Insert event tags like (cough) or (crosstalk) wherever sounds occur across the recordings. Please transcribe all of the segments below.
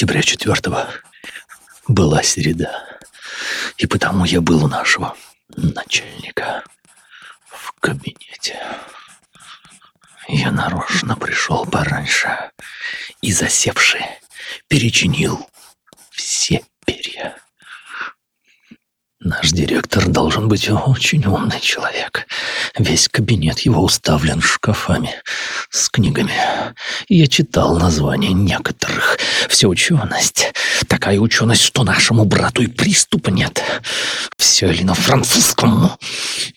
октября 4 была среда, и потому я был у нашего начальника в кабинете. Я нарочно пришел пораньше и засевший перечинил все перья. Наш директор должен быть очень умный человек. Весь кабинет его уставлен шкафами с книгами. Я читал названия некоторых. Все ученость. Такая ученость, что нашему брату и приступа нет. Все или на французском,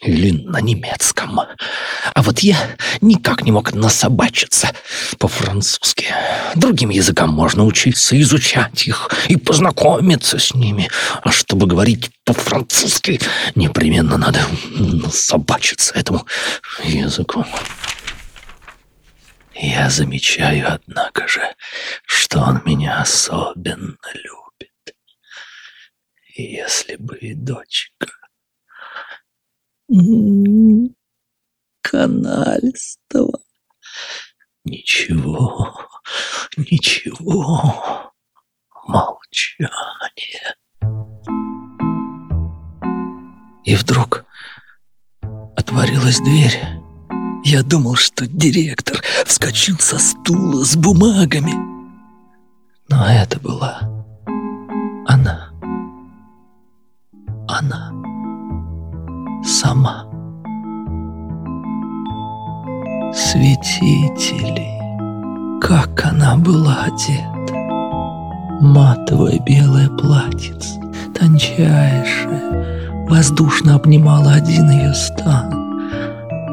или на немецком. А вот я никак не мог насобачиться по-французски. Другим языкам можно учиться, изучать их и познакомиться с ними. А чтобы говорить по-французски, непременно надо собачиться этому языку. Я замечаю, однако же, что он меня особенно любит. Если бы и дочка... Каналистого. Ничего, ничего, молчание. И вдруг отворилась дверь. Я думал, что директор вскочил со стула с бумагами. Но это была она. Она сама. Светители. Как она была одета. Матовое белое платьице, тончайшее, воздушно обнимала один ее стан.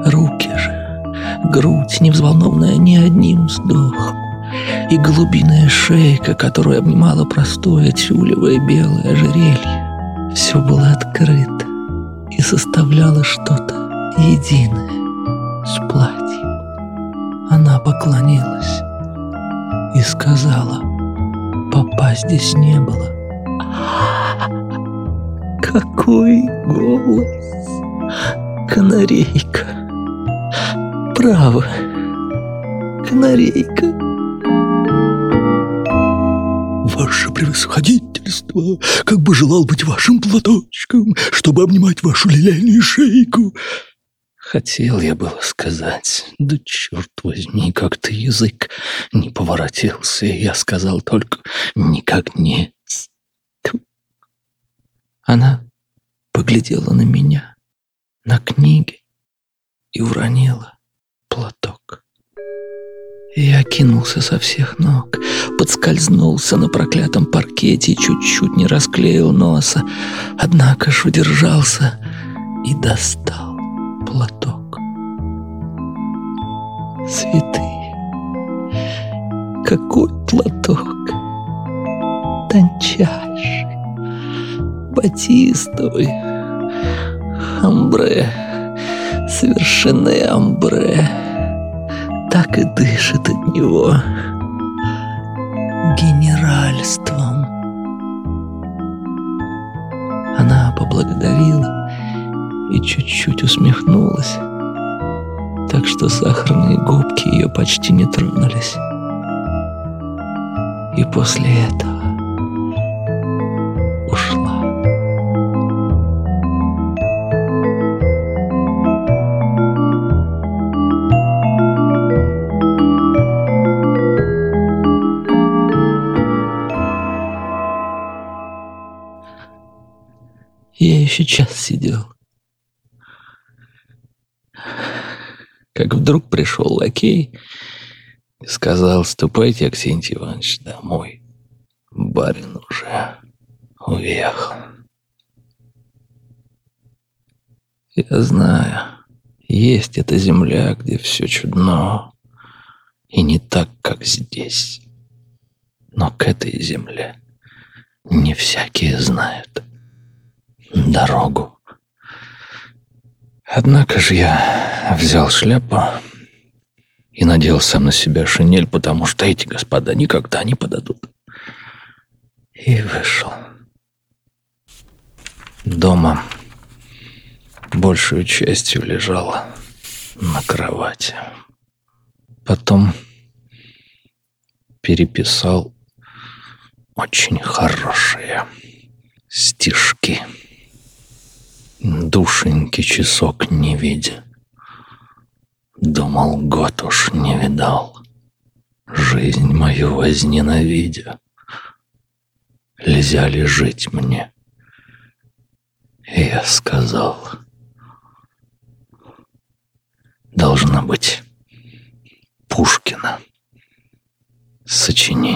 Руки же, грудь, не взволнованная ни одним вздохом, и голубиная шейка, которую обнимала простое тюлевое белое ожерелье, все было открыто и составляло что-то единое с платьем. Она поклонилась и сказала, «Папа здесь не было». (laughs) Какой голос! Канарейка. Право, канарейка. Ваше превосходительство, как бы желал быть вашим платочком, чтобы обнимать вашу лилейную шейку. Хотел я было сказать, да черт возьми, как-то язык не поворотился, и я сказал только «никак нет». Она поглядела на меня, на книги и уронила. Я кинулся со всех ног, подскользнулся на проклятом паркете и чуть-чуть не расклеил носа, однако ж удержался и достал платок. Святые, какой платок, тончайший, батистовый. Амбре, совершенное амбре, и дышит от него генеральством. Она поблагодарила и чуть-чуть усмехнулась, так что сахарные губки ее почти не тронулись. И после этого еще час сидел. Как вдруг пришел лакей и сказал, ступайте, Аксентий Иванович, домой. Барин уже уехал. Я знаю, есть эта земля, где все чудно, и не так, как здесь. Но к этой земле не всякие знают дорогу. Однако же я взял шляпу и надел сам на себя шинель, потому что эти господа никогда не подадут. И вышел. Дома большую частью лежала на кровати. Потом переписал очень хорошие стишки. Душеньки часок не видя, Думал, год уж не видал, Жизнь мою возненавидя. Нельзя ли жить мне? Я сказал, должно быть Пушкина сочинение.